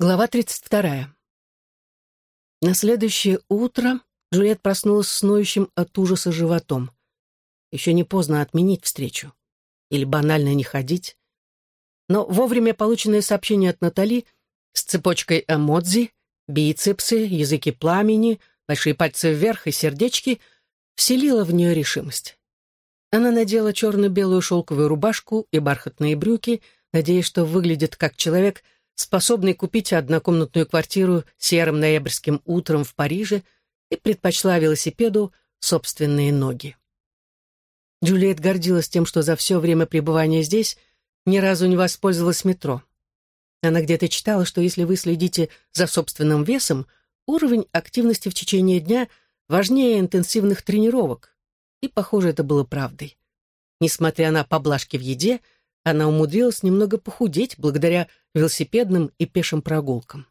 Глава 32. На следующее утро Джульет проснулась с ноющим от ужаса животом. Еще не поздно отменить встречу. Или банально не ходить. Но вовремя полученное сообщение от Натали с цепочкой эмодзи, бицепсы, языки пламени, большие пальцы вверх и сердечки вселило в нее решимость. Она надела черно-белую шелковую рубашку и бархатные брюки, надеясь, что выглядит как человек — способной купить однокомнатную квартиру серым ноябрьским утром в Париже, и предпочла велосипеду собственные ноги. Джульет гордилась тем, что за все время пребывания здесь ни разу не воспользовалась метро. Она где-то читала, что если вы следите за собственным весом, уровень активности в течение дня важнее интенсивных тренировок. И, похоже, это было правдой. Несмотря на поблажки в еде, она умудрилась немного похудеть благодаря велосипедным и пешим прогулкам.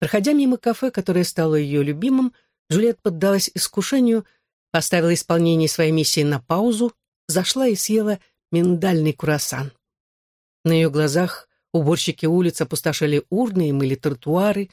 Проходя мимо кафе, которое стало ее любимым, Джульет поддалась искушению, поставила исполнение своей миссии на паузу, зашла и съела миндальный круассан. На ее глазах уборщики улиц опустошили урны и мыли тротуары,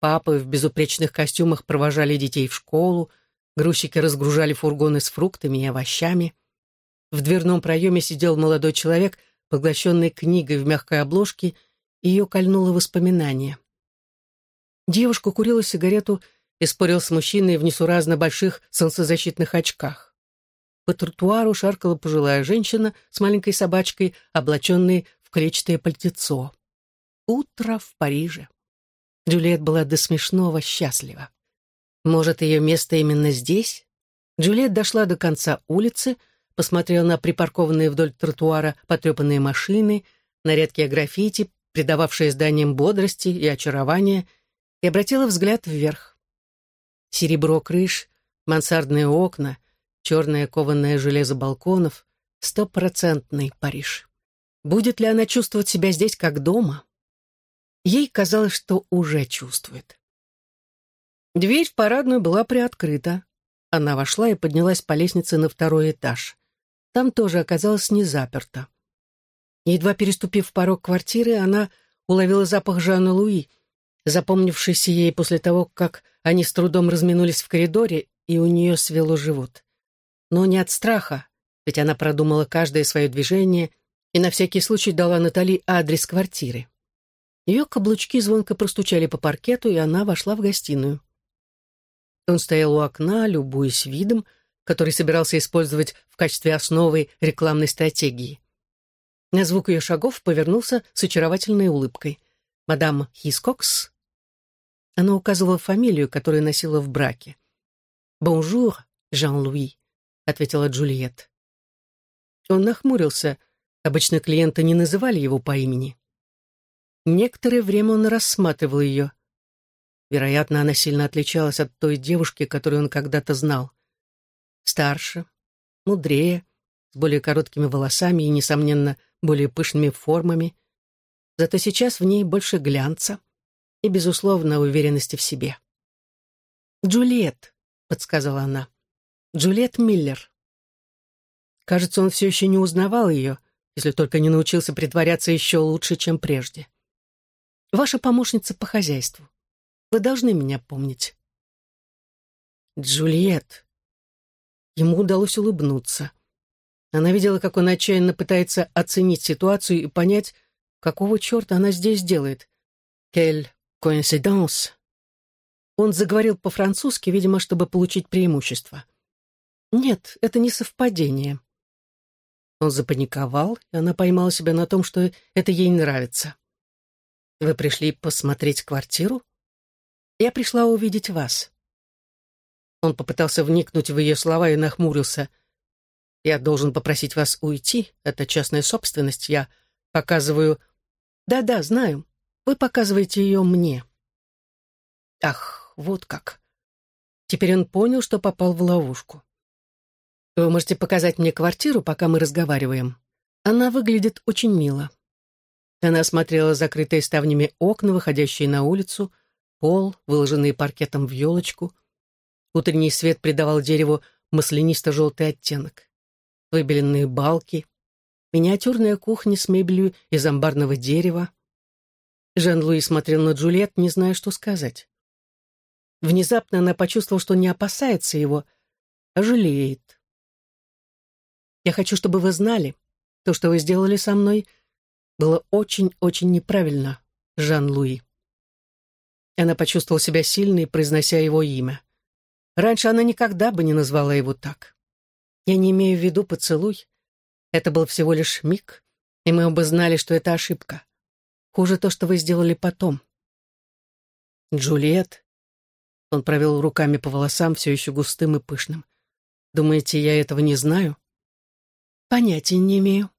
папы в безупречных костюмах провожали детей в школу, грузчики разгружали фургоны с фруктами и овощами. В дверном проеме сидел молодой человек, поглощенный книгой в мягкой обложке, ее кольнуло воспоминание. Девушка курила сигарету и спорил с мужчиной в несуразно больших солнцезащитных очках. По тротуару шаркала пожилая женщина с маленькой собачкой, облаченной в клетчатое пальтецо. Утро в Париже. Джульет была до смешного счастлива. Может, ее место именно здесь? Джульет дошла до конца улицы — посмотрел на припаркованные вдоль тротуара потрепанные машины, на редкие граффити, придававшие зданиям бодрости и очарования, и обратила взгляд вверх. Серебро крыш, мансардные окна, черное кованое железо балконов — стопроцентный Париж. Будет ли она чувствовать себя здесь как дома? Ей казалось, что уже чувствует. Дверь в парадную была приоткрыта. Она вошла и поднялась по лестнице на второй этаж. Там тоже оказалось не заперто. Едва переступив порог квартиры, она уловила запах Жанна Луи, запомнившийся ей после того, как они с трудом разминулись в коридоре, и у нее свело живот. Но не от страха, ведь она продумала каждое свое движение и на всякий случай дала Натали адрес квартиры. Ее каблучки звонко простучали по паркету, и она вошла в гостиную. Он стоял у окна, любуясь видом, который собирался использовать в качестве основы рекламной стратегии. На звук ее шагов повернулся с очаровательной улыбкой. «Мадам Хискокс?» Она указывала фамилию, которую носила в браке. «Bonjour, Жан-Луи», — ответила Джульет. Он нахмурился. Обычно клиенты не называли его по имени. Некоторое время он рассматривал ее. Вероятно, она сильно отличалась от той девушки, которую он когда-то знал старше, мудрее, с более короткими волосами и, несомненно, более пышными формами. Зато сейчас в ней больше глянца и, безусловно, уверенности в себе. «Джульет», — подсказала она, — «Джульет Миллер». Кажется, он все еще не узнавал ее, если только не научился притворяться еще лучше, чем прежде. «Ваша помощница по хозяйству. Вы должны меня помнить». «Джульет», Ему удалось улыбнуться. Она видела, как он отчаянно пытается оценить ситуацию и понять, какого черта она здесь делает. «Кель коинсиданс». Он заговорил по-французски, видимо, чтобы получить преимущество. «Нет, это не совпадение». Он запаниковал, и она поймала себя на том, что это ей нравится. «Вы пришли посмотреть квартиру?» «Я пришла увидеть вас». Он попытался вникнуть в ее слова и нахмурился. «Я должен попросить вас уйти. Это частная собственность. Я показываю...» «Да-да, знаю. Вы показываете ее мне». «Ах, вот как». Теперь он понял, что попал в ловушку. «Вы можете показать мне квартиру, пока мы разговариваем. Она выглядит очень мило». Она осмотрела закрытые ставнями окна, выходящие на улицу, пол, выложенный паркетом в елочку, Утренний свет придавал дереву маслянисто-желтый оттенок. Выбеленные балки, миниатюрная кухня с мебелью из амбарного дерева. Жан-Луи смотрел на Джульет, не зная, что сказать. Внезапно она почувствовала, что не опасается его, а жалеет. «Я хочу, чтобы вы знали, то, что вы сделали со мной, было очень-очень неправильно, Жан-Луи». Она почувствовала себя сильной, произнося его имя. Раньше она никогда бы не назвала его так. Я не имею в виду поцелуй. Это был всего лишь миг, и мы оба знали, что это ошибка. Хуже то, что вы сделали потом. Джульет. Он провел руками по волосам, все еще густым и пышным. Думаете, я этого не знаю? Понятия не имею.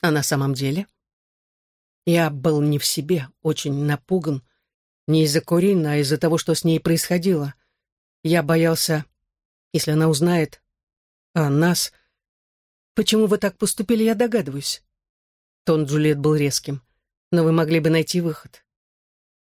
А на самом деле? Я был не в себе, очень напуган. Не из-за Корин, а из-за того, что с ней происходило. Я боялся, если она узнает о нас. Почему вы так поступили, я догадываюсь. Тон Джульет был резким. Но вы могли бы найти выход.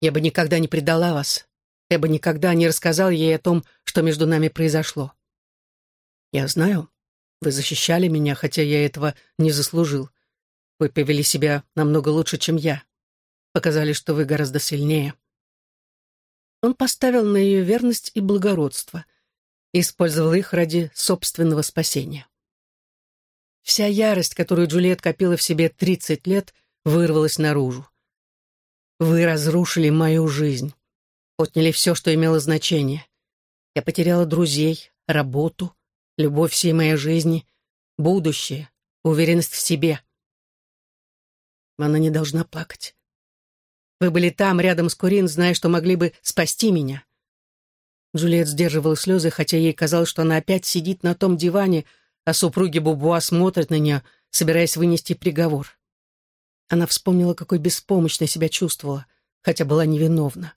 Я бы никогда не предала вас. Я бы никогда не рассказал ей о том, что между нами произошло. Я знаю, вы защищали меня, хотя я этого не заслужил. Вы повели себя намного лучше, чем я. Показали, что вы гораздо сильнее. Он поставил на ее верность и благородство, и использовал их ради собственного спасения. Вся ярость, которую Джульет копила в себе 30 лет, вырвалась наружу. «Вы разрушили мою жизнь, отняли все, что имело значение. Я потеряла друзей, работу, любовь всей моей жизни, будущее, уверенность в себе. Она не должна плакать. Вы были там, рядом с Курин, зная, что могли бы спасти меня». Джульет сдерживала слезы, хотя ей казалось, что она опять сидит на том диване, а супруги Бубуа смотрят на нее, собираясь вынести приговор. Она вспомнила, какой беспомощной себя чувствовала, хотя была невиновна.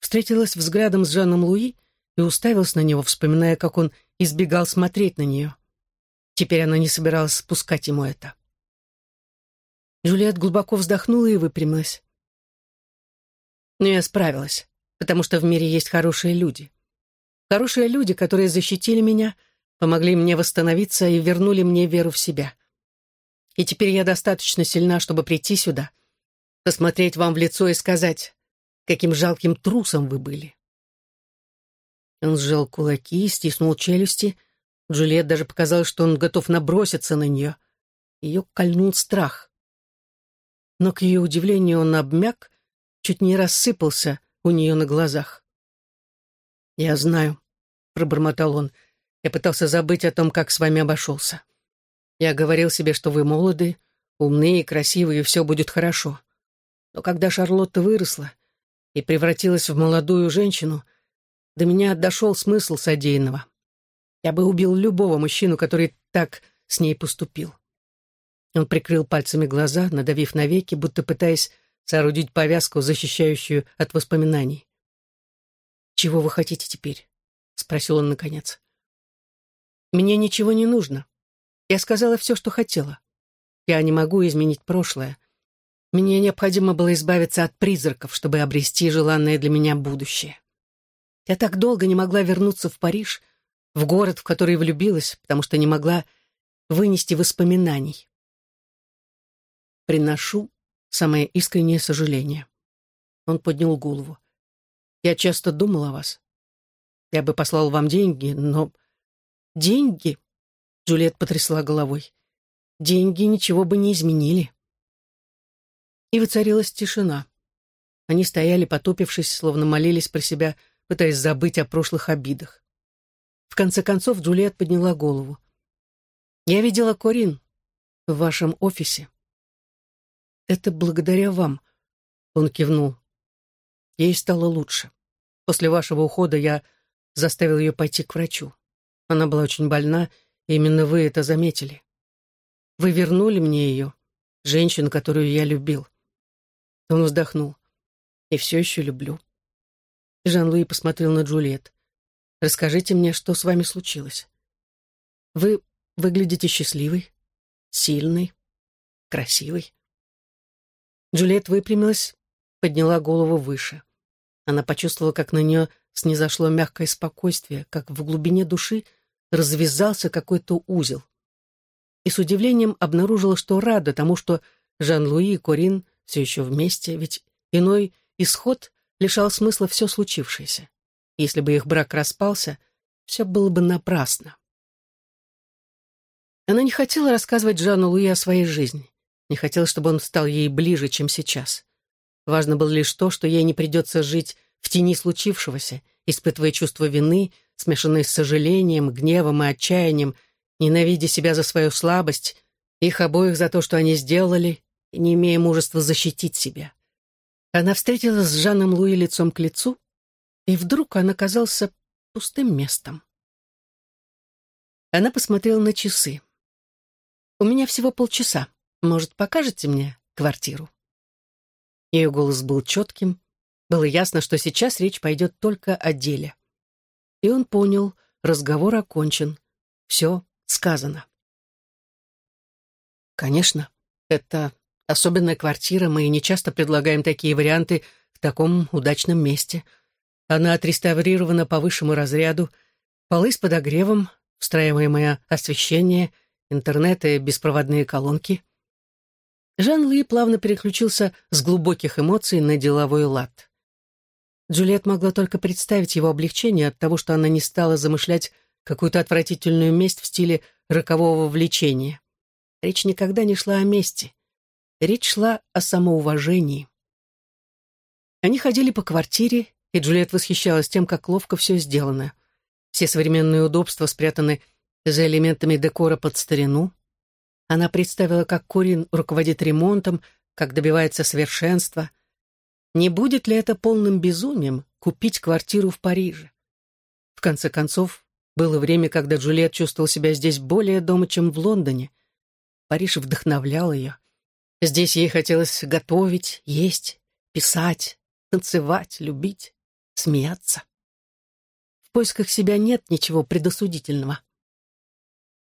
Встретилась взглядом с Жаном Луи и уставилась на него, вспоминая, как он избегал смотреть на нее. Теперь она не собиралась спускать ему это. Джульет глубоко вздохнула и выпрямилась. Но я справилась, потому что в мире есть хорошие люди. Хорошие люди, которые защитили меня, помогли мне восстановиться и вернули мне веру в себя. И теперь я достаточно сильна, чтобы прийти сюда, посмотреть вам в лицо и сказать, каким жалким трусом вы были. Он сжал кулаки, стиснул челюсти. Джульет даже показалось, что он готов наброситься на нее. Ее кольнул страх. Но, к ее удивлению, он обмяк чуть не рассыпался у нее на глазах. «Я знаю», — пробормотал он, — «я пытался забыть о том, как с вами обошелся. Я говорил себе, что вы молоды, умные, красивые, и все будет хорошо. Но когда Шарлотта выросла и превратилась в молодую женщину, до меня дошел смысл содеянного. Я бы убил любого мужчину, который так с ней поступил». Он прикрыл пальцами глаза, надавив на веки, будто пытаясь соорудить повязку, защищающую от воспоминаний. «Чего вы хотите теперь?» — спросил он наконец. «Мне ничего не нужно. Я сказала все, что хотела. Я не могу изменить прошлое. Мне необходимо было избавиться от призраков, чтобы обрести желанное для меня будущее. Я так долго не могла вернуться в Париж, в город, в который влюбилась, потому что не могла вынести воспоминаний. Приношу самое искреннее сожаление. Он поднял голову. «Я часто думал о вас. Я бы послал вам деньги, но...» «Деньги?» Джульет потрясла головой. «Деньги ничего бы не изменили». И воцарилась тишина. Они стояли, потупившись, словно молились про себя, пытаясь забыть о прошлых обидах. В конце концов Джульет подняла голову. «Я видела Корин в вашем офисе. «Это благодаря вам», — он кивнул. Ей стало лучше. После вашего ухода я заставил ее пойти к врачу. Она была очень больна, и именно вы это заметили. Вы вернули мне ее, женщину, которую я любил. Он вздохнул. И все еще люблю. Жан-Луи посмотрел на Джульет. «Расскажите мне, что с вами случилось. Вы выглядите счастливой, сильной, красивой. Джульет выпрямилась, подняла голову выше. Она почувствовала, как на нее снизошло мягкое спокойствие, как в глубине души развязался какой-то узел. И с удивлением обнаружила, что рада тому, что Жан-Луи и Корин все еще вместе, ведь иной исход лишал смысла все случившееся. Если бы их брак распался, все было бы напрасно. Она не хотела рассказывать Жанну Луи о своей жизни, не хотела, чтобы он стал ей ближе, чем сейчас. Важно было лишь то, что ей не придется жить в тени случившегося, испытывая чувство вины, смешанное с сожалением, гневом и отчаянием, ненавидя себя за свою слабость, их обоих за то, что они сделали, не имея мужества защитить себя. Она встретилась с Жаном Луи лицом к лицу, и вдруг он оказался пустым местом. Она посмотрела на часы. «У меня всего полчаса. Может, покажете мне квартиру?» Ее голос был четким. Было ясно, что сейчас речь пойдет только о деле. И он понял, разговор окончен. Все сказано. Конечно, это особенная квартира, мы не часто предлагаем такие варианты в таком удачном месте. Она отреставрирована по высшему разряду, полы с подогревом, встраиваемое освещение, интернет и беспроводные колонки. Жан-Луи плавно переключился с глубоких эмоций на деловой лад. Джульет могла только представить его облегчение от того, что она не стала замышлять какую-то отвратительную месть в стиле рокового влечения. Речь никогда не шла о мести. Речь шла о самоуважении. Они ходили по квартире, и Джульет восхищалась тем, как ловко все сделано. Все современные удобства спрятаны за элементами декора под старину. Она представила, как Корин руководит ремонтом, как добивается совершенства. Не будет ли это полным безумием купить квартиру в Париже? В конце концов, было время, когда Джульет чувствовал себя здесь более дома, чем в Лондоне. Париж вдохновлял ее. Здесь ей хотелось готовить, есть, писать, танцевать, любить, смеяться. В поисках себя нет ничего предосудительного.